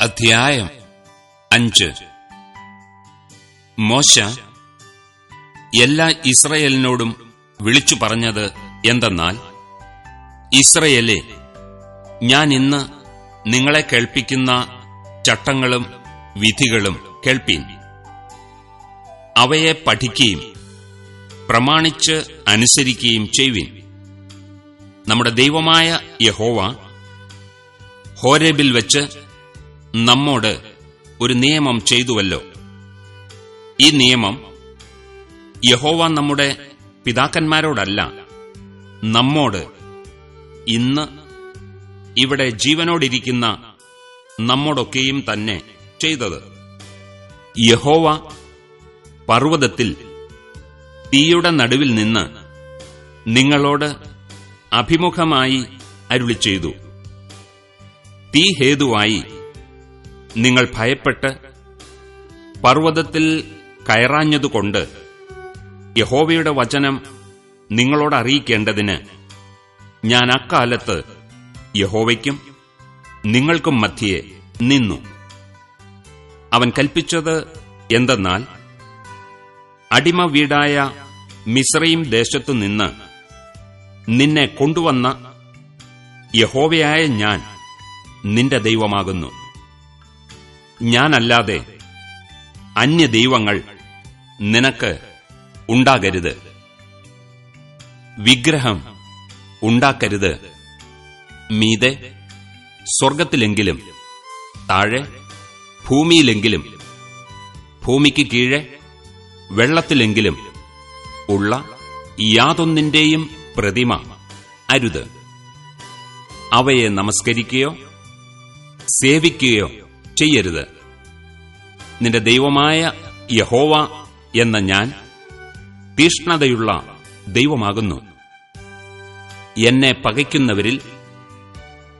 അധ്യായം അഞ്ച്. മോശ എല്ലാ ഇസ്രയേലിനോടും വിളിച്ചു പറഞ്ഞത് എന്തെന്നാൽ ഇസ്രയേലെ ഞാൻ ഇന്ന് നിങ്ങളെ കേൾപ്പിക്കുന്ന ചട്ടങ്ങളും വിധികളും കേൾപ്പീൻ. അവയെ പഠിക്കുകയും പ്രമാണിച്ച് അനുസരിക്കുകയും ചെയ്യുവിൻ നമ്മുടെ ദൈവമായ യഹോവ ഹോരേബിൽ വെച്ച് നമ്മോട് ഒരു നിയമം ചെയ്തുവല്ലോ. ഈ നിയമം യഹോവ നമ്മുടെ പിതാക്കന്മാരോടല്ല നമ്മോട് ഇന്ന് ഇവിടെ ജീവനോടിരിക്കുന്ന നമ്മോടൊക്കെയും തന്നെ ചെയ്തത്. യഹോവ പർവതത്തിൽ തീയുടെ നടുവിൽ നിന്ന് നിങ്ങളോട് അഭിമുഖമായി അരുളി ചെയ്തു തീ ഹേതുവായി നിങ്ങൾ ഭയപ്പെട്ട് പർവതത്തിൽ കയറാഞ്ഞതുകൊണ്ട് യഹോവയുടെ വചനം നിങ്ങളോട് അറിയിക്കേണ്ടതിന് ഞാൻ അക്കാലത്ത് യഹോവയ്ക്കും നിങ്ങൾക്കും മധ്യേ നിന്നു. അവൻ കൽപ്പിച്ചത് എന്തെന്നാൽ അടിമ വീടായ മിശ്രയും ദേശത്തു നിന്ന് നിന്നെ കൊണ്ടുവന്ന യഹോവയായ ഞാൻ നിന്റെ ദൈവമാകുന്നു. ഞാനല്ലാതെ അന്യദൈവങ്ങൾ നിനക്ക് ഉണ്ടാകരുത്. വിഗ്രഹം ഉണ്ടാക്കരുത്. മീതെ സ്വർഗത്തിലെങ്കിലും താഴെ ഭൂമിയിലെങ്കിലും ഭൂമിക്ക് കീഴെ വെള്ളത്തിലെങ്കിലും ഉള്ള യാതൊന്നിന്റെയും പ്രതിമ അരുത്. അവയെ നമസ്കരിക്കുകയോ സേവിക്കുകയോ ചെയ്യരുത്. നിന്റെ ദൈവമായ യഹോവ എന്ന ഞാൻ തീഷ്ണതയുള്ള ദൈവമാകുന്നു. എന്നെ പകയ്ക്കുന്നവരിൽ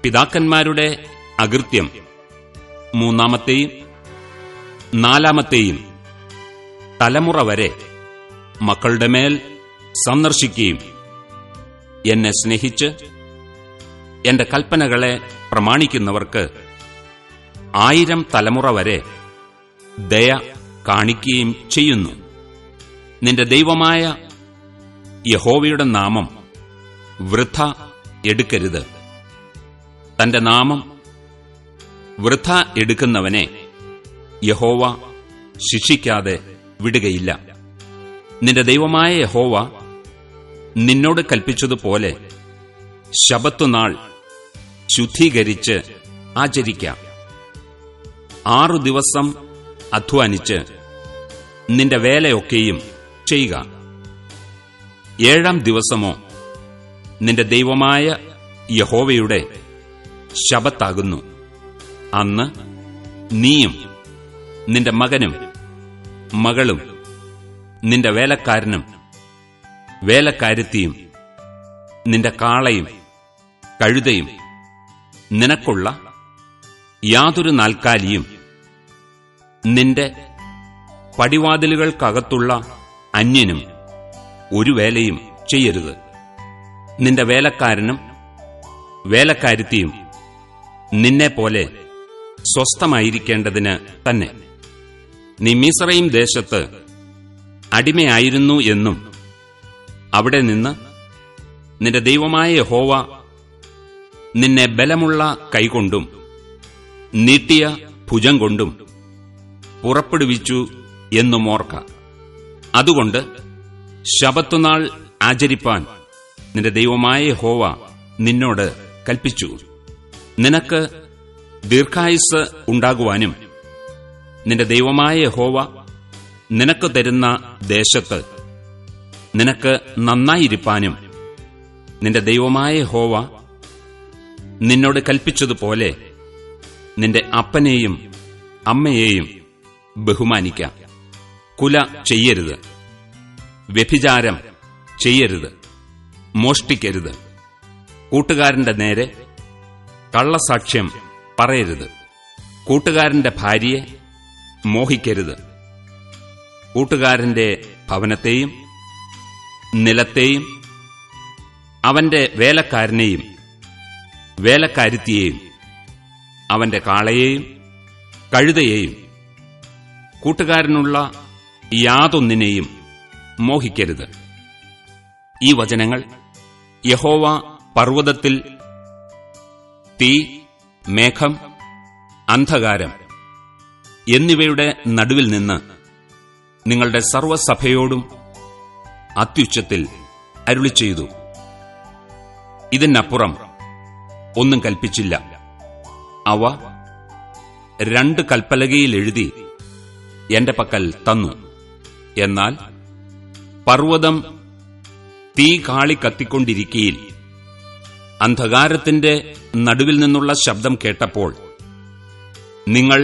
പിതാക്കന്മാരുടെ അകൃത്യം മൂന്നാമത്തെയും നാലാമത്തെയും തലമുറ വരെ മക്കളുടെ മേൽ സന്ദർശിക്കുകയും എന്നെ സ്നേഹിച്ച് എന്റെ കൽപ്പനകളെ പ്രമാണിക്കുന്നവർക്ക് ആയിരം തലമുറ വരെ ദയ കാണിക്കുകയും ചെയ്യുന്നു. നിന്റെ ദൈവമായ യഹോവയുടെ നാമം വൃഥ എടുക്കരുത്. തന്റെ നാമം വൃഥ എടുക്കുന്നവനെ യഹോവ ശിക്ഷിക്കാതെ വിടുകയില്ല. നിന്റെ ദൈവമായ യഹോവ നിന്നോട് കൽപ്പിച്ചതുപോലെ ശബത്തുനാൾ ശുദ്ധീകരിച്ച് ആചരിക്കാം. ആറു ദിവസം അധ്വാനിച്ച് നിന്റെ വേലയൊക്കെയും ചെയ്യുക. ഏഴാം ദിവസമോ നിന്റെ ദൈവമായ യഹോവയുടെ ശബത്താകുന്നു അന്ന് നീയും നിന്റെ മകനും മകളും നിന്റെ വേലക്കാരനും വേലക്കാരുത്തിയും നിന്റെ കാളയും കഴുതയും നിനക്കുള്ള യാതൊരു നാൽക്കാലിയും നിന്റെ പടിവാതിലുകൾക്കകത്തുള്ള അന്യനും ഒരു വേലയും ചെയ്യരുത്. നിന്റെ വേലക്കാരനും വേലക്കാരുത്തിയും നിന്നെപ്പോലെ സ്വസ്ഥമായിരിക്കേണ്ടതിന് തന്നെ. നീ മിസ്രൈം ദേശത്ത് അടിമയായിരുന്നു എന്നും അവിടെ നിന്ന് നിന്റെ ദൈവമായ ഹോവ നിന്നെ ബലമുള്ള കൈകൊണ്ടും നീട്ടിയ ഭുജം കൊണ്ടും പുറപ്പെടുവിച്ചു എന്നും ഓർക്ക. അതുകൊണ്ട് ശബത്തുനാൾ ആചരിപ്പാൻ നിന്റെ ദൈവമായ ഹോവ നിന്നോട് കൽപ്പിച്ചു. നിനക്ക് ദീർഘായുസ് ഉണ്ടാകുവാനും നിന്റെ ദൈവമായ ഹോവ നിനക്ക് തരുന്ന ദേശത്ത് നിനക്ക് നന്നായിരിക്കാനും നിന്റെ ദൈവമായ ഹോവ നിന്നോട് കൽപ്പിച്ചതുപോലെ നിന്റെ അപ്പനെയും അമ്മയെയും ബഹുമാനിക്കാം. കുല ചെയ്യരുത്. വ്യഭിചാരം ചെയ്യരുത്. മോഷ്ടിക്കരുത്. കൂട്ടുകാരന്റെ നേരെ കള്ളസാക്ഷ്യം പറയരുത്. കൂട്ടുകാരന്റെ ഭാര്യയെ മോഹിക്കരുത്. കൂട്ടുകാരന്റെ ഭവനത്തെയും നിലത്തെയും അവന്റെ വേലക്കാരനെയും വേലക്കാരുത്തിയെയും അവന്റെ കാളയെയും കഴുതയെയും കൂട്ടുകാരനുള്ള യാതൊന്നിനെയും മോഹിക്കരുത്. ഈ വചനങ്ങൾ യഹോവ പർവതത്തിൽ തീ മേഘം അന്ധകാരം എന്നിവയുടെ നടുവിൽ നിന്ന് നിങ്ങളുടെ സർവസഭയോടും അത്യുച്ചത്തിൽ അരുളി ചെയ്തു ഇതിനപ്പുറം ഒന്നും കൽപ്പിച്ചില്ല. അവ രണ്ട് കൽപ്പലകയിൽ എഴുതി എന്റെ പക്കൽ തന്നു. എന്നാൽ പർവതം തീ കാളി കത്തിക്കൊണ്ടിരിക്കയിൽ അന്ധകാരത്തിന്റെ നടുവിൽ നിന്നുള്ള ശബ്ദം കേട്ടപ്പോൾ നിങ്ങൾ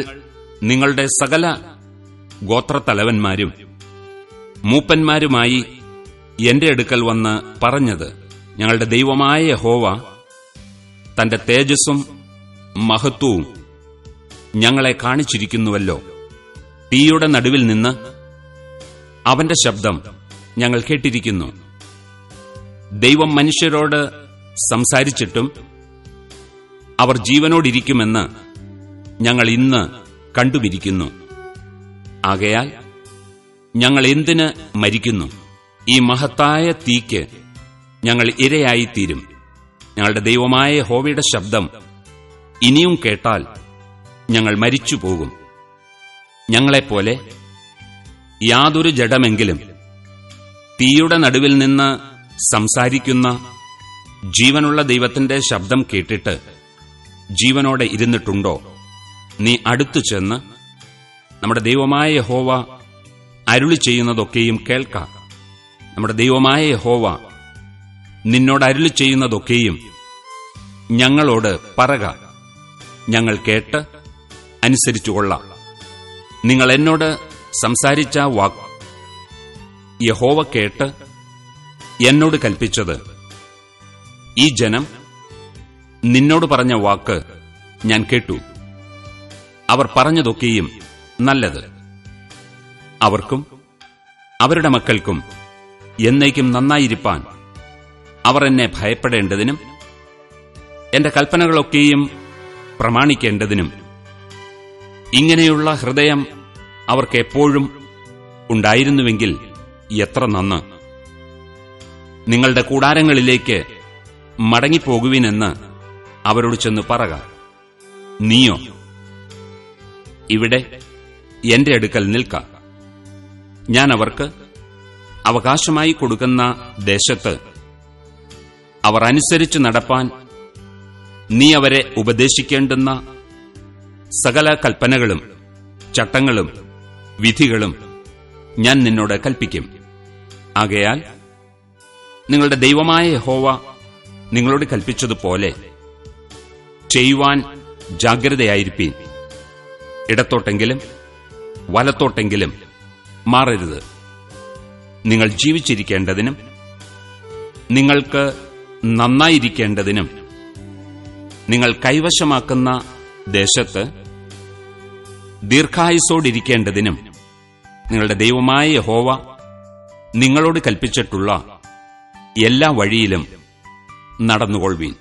നിങ്ങളുടെ സകല ഗോത്രത്തലവന്മാരും മൂപ്പന്മാരുമായി എന്റെ അടുക്കൽ വന്ന് പറഞ്ഞത് ഞങ്ങളുടെ ദൈവമായ ഹോവ തന്റെ തേജസ്സും മഹത്വവും ഞങ്ങളെ കാണിച്ചിരിക്കുന്നുവല്ലോ. തീയുടെ നടുവിൽ നിന്ന് അവന്റെ ശബ്ദം ഞങ്ങൾ കേട്ടിരിക്കുന്നു. ദൈവം മനുഷ്യരോട് സംസാരിച്ചിട്ടും അവർ ജീവനോടിരിക്കുമെന്ന് ഞങ്ങൾ ഇന്ന് കണ്ടുമിരിക്കുന്നു ആകയാൽ ഞങ്ങൾ എന്തിന് മരിക്കുന്നു? ഈ മഹത്തായ തീക്ക് ഞങ്ങൾ ഇരയായിത്തീരും. ഞങ്ങളുടെ ദൈവമായ ഹോവയുടെ ശബ്ദം ഇനിയും കേട്ടാൽ ഞങ്ങൾ മരിച്ചു പോകും ഞങ്ങളെപ്പോലെ യാതൊരു ജഡമെങ്കിലും തീയുടെ നടുവിൽ നിന്ന് സംസാരിക്കുന്ന ജീവനുള്ള ദൈവത്തിന്റെ ശബ്ദം കേട്ടിട്ട് ജീവനോടെ ഇരുന്നിട്ടുണ്ടോ? നീ അടുത്തു ചെന്ന് നമ്മുടെ ദൈവമായ യഹോവ അരുളി ചെയ്യുന്നതൊക്കെയും കേൾക്ക. നമ്മുടെ ദൈവമായ യഹോവ നിന്നോട് അരുളി ചെയ്യുന്നതൊക്കെയും ഞങ്ങളോട് പറക. ഞങ്ങൾ കേട്ട് അനുസരിച്ചുകൊള്ളാം നിങ്ങൾ എന്നോട് സംസാരിച്ച വാക്ക് യഹോവ കേട്ട് എന്നോട് കൽപ്പിച്ചത്. ഈ ജനം നിന്നോട് പറഞ്ഞ വാക്ക് ഞാൻ കേട്ടു. അവർ പറഞ്ഞതൊക്കെയും നല്ലത്. അവർക്കും അവരുടെ മക്കൾക്കും എന്നേക്കും നന്നായിരിക്കാൻ അവർ എന്നെ ഭയപ്പെടേണ്ടതിനും എന്റെ കൽപ്പനകളൊക്കെയും പ്രമാണിക്കേണ്ടതിനും ഇങ്ങനെയുള്ള ഹൃദയം അവർക്ക് എപ്പോഴും ഉണ്ടായിരുന്നുവെങ്കിൽ എത്ര നന്ന്. നിങ്ങളുടെ കൂടാരങ്ങളിലേക്ക് മടങ്ങിപ്പോകുവിനെന്ന് അവരോട് ചെന്ന് പറക. നീയോ ഇവിടെ എന്റെ അടുക്കൽ നിൽക്ക. ഞാൻ അവർക്ക് അവകാശമായി കൊടുക്കുന്ന ദേശത്ത് അവർ അനുസരിച്ച് നടപ്പാൻ നീ അവരെ ഉപദേശിക്കേണ്ടുന്ന സകല കൽപ്പനകളും ചട്ടങ്ങളും വിധികളും ഞാൻ നിന്നോട് കൽപ്പിക്കും. ആകയാൽ നിങ്ങളുടെ ദൈവമായ ഹോവ നിങ്ങളോട് കൽപ്പിച്ചതുപോലെ ചെയ്യുവാൻ ജാഗ്രതയായിരിക്കും ഇടത്തോട്ടെങ്കിലും വലത്തോട്ടെങ്കിലും മാറരുത്. നിങ്ങൾ ജീവിച്ചിരിക്കേണ്ടതിനും നിങ്ങൾക്ക് നന്നായിരിക്കേണ്ടതിനും നിങ്ങൾ കൈവശമാക്കുന്ന ദേശത്ത് ദീർഘായുസോടിരിക്കേണ്ടതിനും നിങ്ങളുടെ ദൈവമായ യഹോവ നിങ്ങളോട് കൽപ്പിച്ചിട്ടുള്ള എല്ലാ വഴിയിലും നടന്നുകൊള്ളുവീൻ.